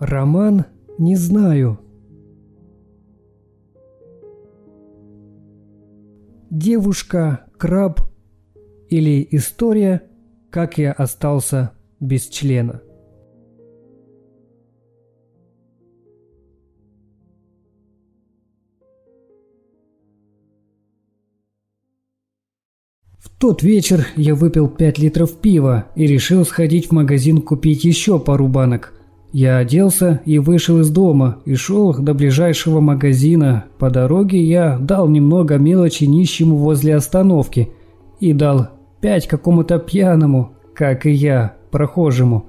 Роман не знаю. Девушка, краб или история, как я остался без члена. Тот вечер я выпил 5 литров пива и решил сходить в магазин купить еще пару банок – я оделся и вышел из дома и шел до ближайшего магазина. По дороге я дал немного мелочи нищему возле остановки и дал пять какому-то пьяному, как и я, прохожему.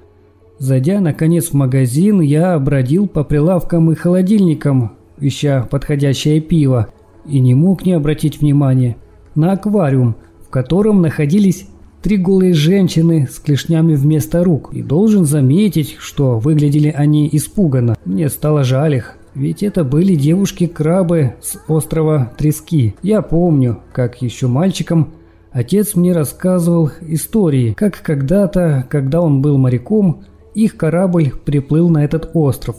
Зайдя наконец в магазин, я бродил по прилавкам и холодильникам, ища подходящее пиво, и не мог не обратить внимания на аквариум, в котором находились Три голые женщины с клешнями вместо рук. И должен заметить, что выглядели они испуганно. Мне стало жаль их. Ведь это были девушки-крабы с острова Трески. Я помню, как еще мальчиком отец мне рассказывал истории, как когда-то, когда он был моряком, их корабль приплыл на этот остров.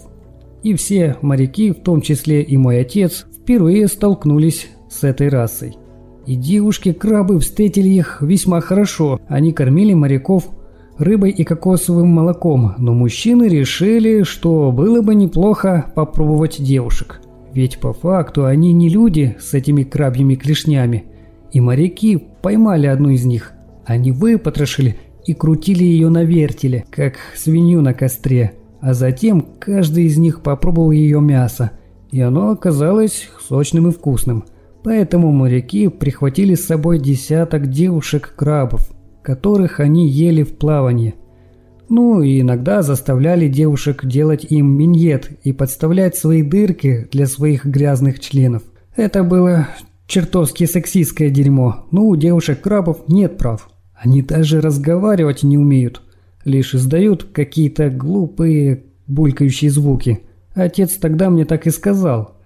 И все моряки, в том числе и мой отец, впервые столкнулись с этой расой. И девушки-крабы встретили их весьма хорошо. Они кормили моряков рыбой и кокосовым молоком, но мужчины решили, что было бы неплохо попробовать девушек. Ведь по факту они не люди с этими крабьими клешнями. И моряки поймали одну из них. Они выпотрошили и крутили ее на вертеле, как свинью на костре. А затем каждый из них попробовал ее мясо, и оно оказалось сочным и вкусным – Поэтому моряки прихватили с собой десяток девушек-крабов, которых они ели в плавании. Ну и иногда заставляли девушек делать им миньет и подставлять свои дырки для своих грязных членов. Это было чертовски сексистское дерьмо, но у девушек-крабов нет прав. Они даже разговаривать не умеют, лишь издают какие-то глупые булькающие звуки. Отец тогда мне так и сказал –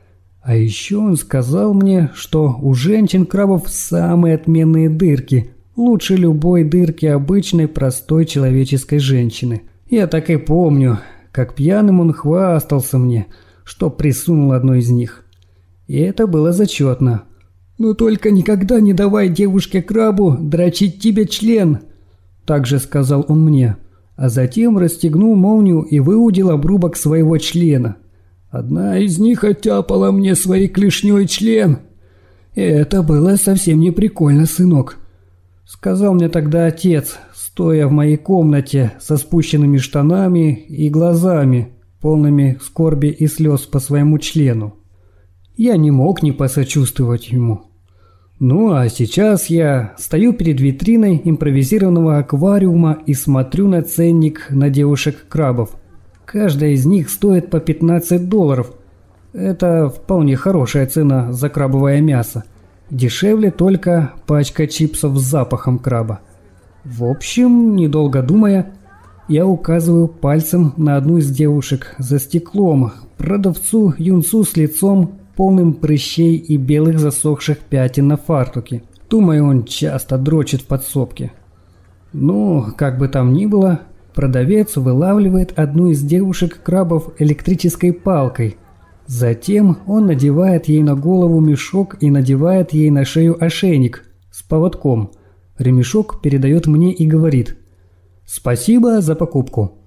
а еще он сказал мне, что у женщин-крабов самые отменные дырки, лучше любой дырки обычной простой человеческой женщины. Я так и помню, как пьяным он хвастался мне, что присунул одну из них. И это было зачетно. «Но только никогда не давай девушке-крабу дрочить тебе член», – также сказал он мне, а затем расстегнул молнию и выудил обрубок своего члена – Одна из них оттяпала мне своей клешней член. И это было совсем не прикольно, сынок. Сказал мне тогда отец, стоя в моей комнате со спущенными штанами и глазами, полными скорби и слез по своему члену. Я не мог не посочувствовать ему. Ну а сейчас я стою перед витриной импровизированного аквариума и смотрю на ценник на девушек-крабов – Каждая из них стоит по 15 долларов. Это вполне хорошая цена за крабовое мясо. Дешевле только пачка чипсов с запахом краба. В общем, недолго думая, я указываю пальцем на одну из девушек за стеклом, продавцу юнцу с лицом, полным прыщей и белых засохших пятен на фартуке. Думаю, он часто дрочит в подсобке. Ну, как бы там ни было, Продавец вылавливает одну из девушек-крабов электрической палкой. Затем он надевает ей на голову мешок и надевает ей на шею ошейник с поводком. Ремешок передает мне и говорит «Спасибо за покупку».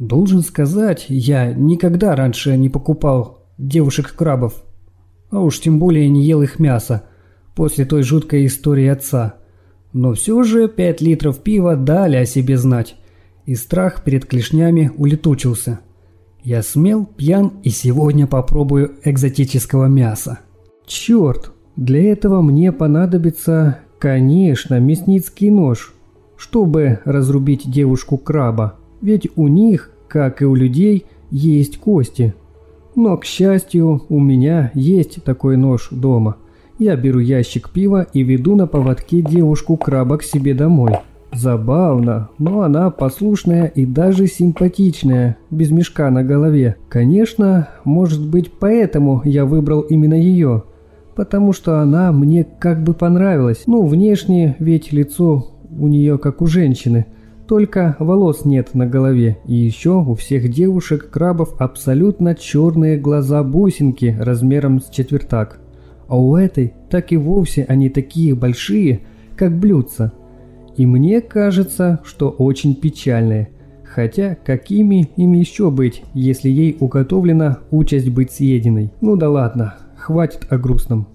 Должен сказать, я никогда раньше не покупал девушек-крабов, а уж тем более не ел их мясо после той жуткой истории отца. Но все же пять литров пива дали о себе знать и страх перед клешнями улетучился. Я смел, пьян и сегодня попробую экзотического мяса. Черт, для этого мне понадобится, конечно, мясницкий нож, чтобы разрубить девушку-краба, ведь у них, как и у людей, есть кости. Но, к счастью, у меня есть такой нож дома. Я беру ящик пива и веду на поводке девушку-краба к себе домой. Забавно, но она послушная и даже симпатичная, без мешка на голове. Конечно, может быть поэтому я выбрал именно ее, потому что она мне как бы понравилась. Ну, внешне ведь лицо у нее как у женщины, только волос нет на голове. И еще у всех девушек-крабов абсолютно черные глаза-бусинки размером с четвертак. А у этой так и вовсе они такие большие, как блюдца. И мне кажется, что очень печальные. Хотя, какими им еще быть, если ей уготовлена участь быть съеденной? Ну да ладно, хватит о грустном.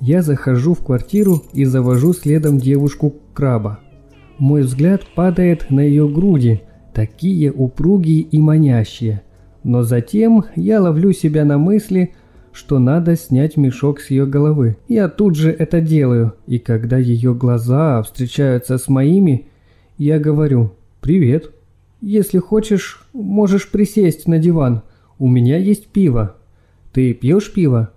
Я захожу в квартиру и завожу следом девушку-краба. Мой взгляд падает на ее груди, такие упругие и манящие. Но затем я ловлю себя на мысли, что надо снять мешок с ее головы. Я тут же это делаю, и когда ее глаза встречаются с моими, я говорю «Привет». Если хочешь, можешь присесть на диван. У меня есть пиво. Ты пьешь пиво?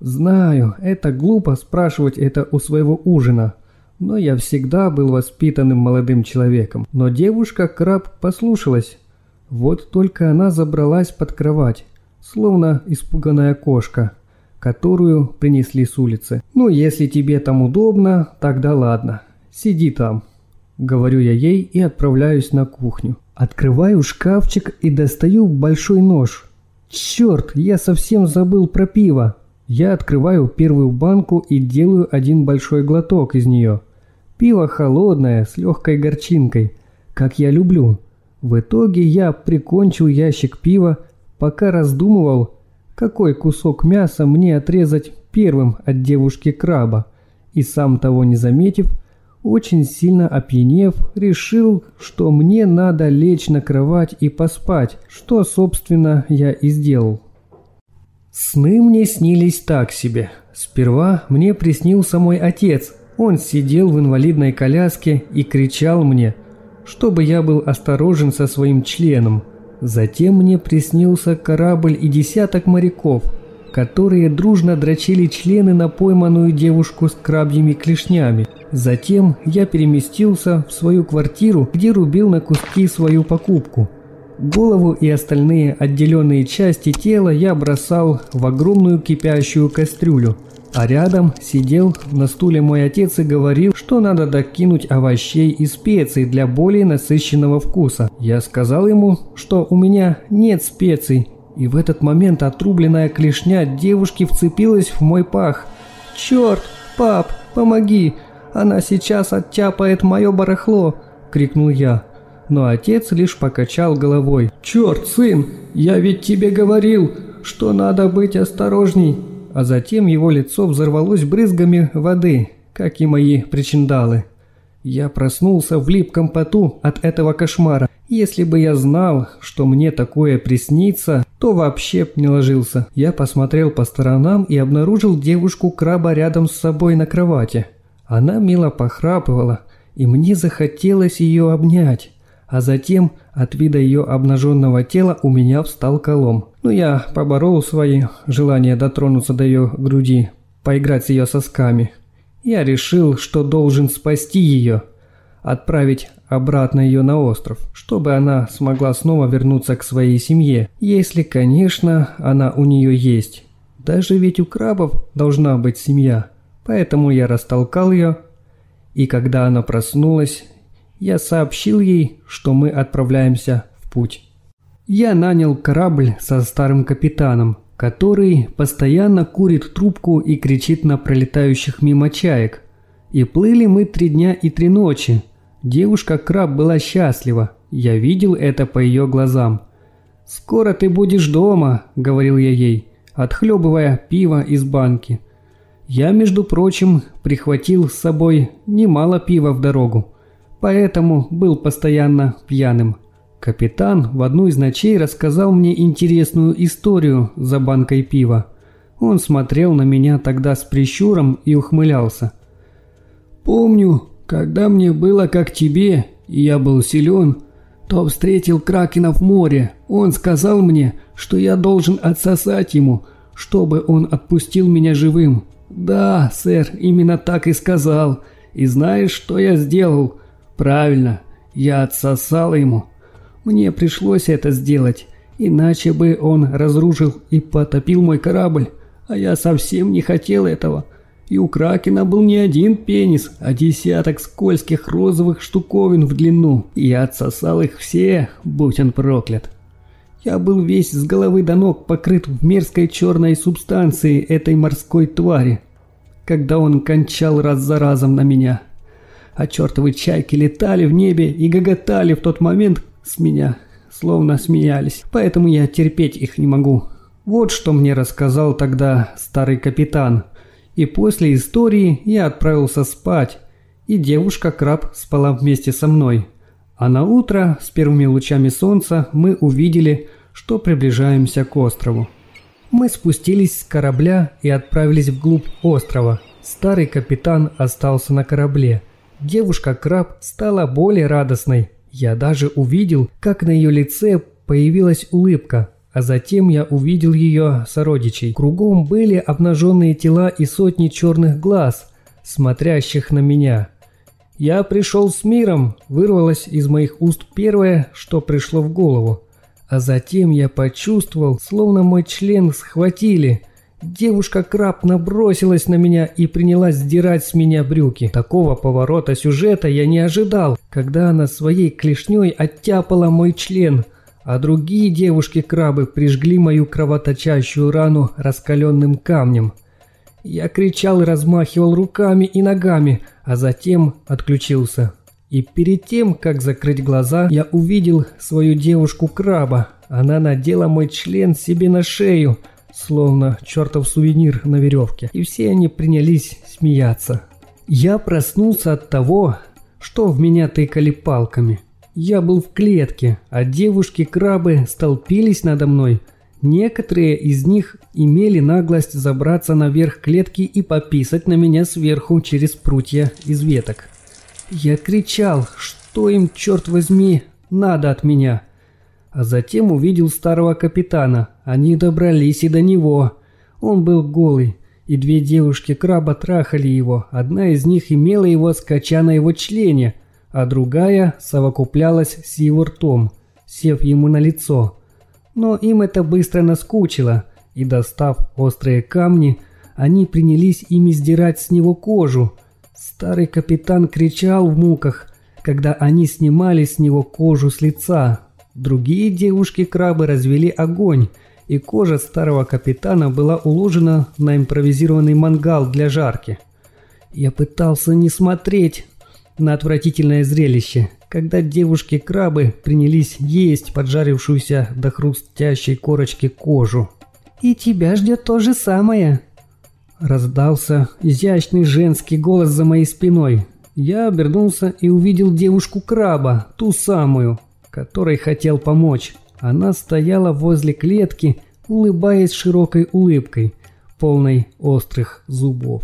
Знаю, это глупо спрашивать это у своего ужина. Но я всегда был воспитанным молодым человеком. Но девушка-краб послушалась. Вот только она забралась под кровать, словно испуганная кошка, которую принесли с улицы. «Ну, если тебе там удобно, тогда ладно. Сиди там», — говорю я ей и отправляюсь на кухню. Открываю шкафчик и достаю большой нож. Черт, я совсем забыл про пиво. Я открываю первую банку и делаю один большой глоток из нее. Пиво холодное, с легкой горчинкой, как я люблю. В итоге я прикончил ящик пива, пока раздумывал, какой кусок мяса мне отрезать первым от девушки краба. И сам того не заметив, очень сильно опьянев, решил, что мне надо лечь на кровать и поспать, что, собственно, я и сделал. Сны мне снились так себе. Сперва мне приснился мой отец. Он сидел в инвалидной коляске и кричал мне, чтобы я был осторожен со своим членом. Затем мне приснился корабль и десяток моряков – которые дружно дрочили члены на пойманную девушку с крабьими клешнями. Затем я переместился в свою квартиру, где рубил на куски свою покупку. Голову и остальные отделенные части тела я бросал в огромную кипящую кастрюлю, а рядом сидел на стуле мой отец и говорил, что надо докинуть овощей и специй для более насыщенного вкуса. Я сказал ему, что у меня нет специй, и в этот момент отрубленная клешня девушки вцепилась в мой пах. «Черт! Пап, помоги! Она сейчас оттяпает мое барахло!» – крикнул я. Но отец лишь покачал головой. «Черт, сын! Я ведь тебе говорил, что надо быть осторожней!» А затем его лицо взорвалось брызгами воды, как и мои причиндалы. Я проснулся в липком поту от этого кошмара. Если бы я знал, что мне такое приснится, то вообще б не ложился. Я посмотрел по сторонам и обнаружил девушку-краба рядом с собой на кровати. Она мило похрапывала, и мне захотелось ее обнять. А затем от вида ее обнаженного тела у меня встал колом. Но ну, я поборол свои желания дотронуться до ее груди, поиграть с ее сосками. Я решил, что должен спасти ее, отправить обратно ее на остров, чтобы она смогла снова вернуться к своей семье, если, конечно, она у нее есть. Даже ведь у крабов должна быть семья, поэтому я растолкал ее, и когда она проснулась, я сообщил ей, что мы отправляемся в путь. Я нанял корабль со старым капитаном, который постоянно курит трубку и кричит на пролетающих мимо чаек. И плыли мы три дня и три ночи. Девушка-краб была счастлива, я видел это по ее глазам. «Скоро ты будешь дома», — говорил я ей, отхлебывая пиво из банки. Я, между прочим, прихватил с собой немало пива в дорогу, поэтому был постоянно пьяным. Капитан в одну из ночей рассказал мне интересную историю за банкой пива. Он смотрел на меня тогда с прищуром и ухмылялся. «Помню, когда мне было как тебе, и я был силен, то встретил Кракена в море. Он сказал мне, что я должен отсосать ему, чтобы он отпустил меня живым. Да, сэр, именно так и сказал. И знаешь, что я сделал? Правильно, я отсосал ему». Мне пришлось это сделать, иначе бы он разрушил и потопил мой корабль. А я совсем не хотел этого. И у Кракена был не один пенис, а десяток скользких розовых штуковин в длину. И я отсосал их все, будь он проклят. Я был весь с головы до ног покрыт в мерзкой черной субстанции этой морской твари, когда он кончал раз за разом на меня. А чертовы чайки летали в небе и гоготали в тот момент с меня, словно смеялись, поэтому я терпеть их не могу. Вот что мне рассказал тогда старый капитан. И после истории я отправился спать, и девушка-краб спала вместе со мной. А на утро с первыми лучами солнца мы увидели, что приближаемся к острову. Мы спустились с корабля и отправились вглубь острова. Старый капитан остался на корабле. Девушка-краб стала более радостной. Я даже увидел, как на ее лице появилась улыбка, а затем я увидел ее сородичей. Кругом были обнаженные тела и сотни черных глаз, смотрящих на меня. «Я пришел с миром», вырвалось из моих уст первое, что пришло в голову. А затем я почувствовал, словно мой член схватили. Девушка-краб набросилась на меня и принялась сдирать с меня брюки. Такого поворота сюжета я не ожидал, когда она своей клешней оттяпала мой член, а другие девушки-крабы прижгли мою кровоточащую рану раскаленным камнем. Я кричал и размахивал руками и ногами, а затем отключился. И перед тем, как закрыть глаза, я увидел свою девушку-краба. Она надела мой член себе на шею, словно чертов сувенир на веревке. И все они принялись смеяться. Я проснулся от того, что в меня тыкали палками. Я был в клетке, а девушки-крабы столпились надо мной. Некоторые из них имели наглость забраться наверх клетки и пописать на меня сверху через прутья из веток. Я кричал, что им, черт возьми, надо от меня. А затем увидел старого капитана. Они добрались и до него. Он был голый, и две девушки-краба трахали его. Одна из них имела его скача на его члене, а другая совокуплялась с его ртом, сев ему на лицо. Но им это быстро наскучило, и достав острые камни, они принялись ими сдирать с него кожу, Старый капитан кричал в муках, когда они снимали с него кожу с лица. Другие девушки-крабы развели огонь, и кожа старого капитана была уложена на импровизированный мангал для жарки. Я пытался не смотреть на отвратительное зрелище, когда девушки-крабы принялись есть поджарившуюся до хрустящей корочки кожу. «И тебя ждет то же самое», Раздался изящный женский голос за моей спиной. Я обернулся и увидел девушку-краба, ту самую, которой хотел помочь. Она стояла возле клетки, улыбаясь широкой улыбкой, полной острых зубов.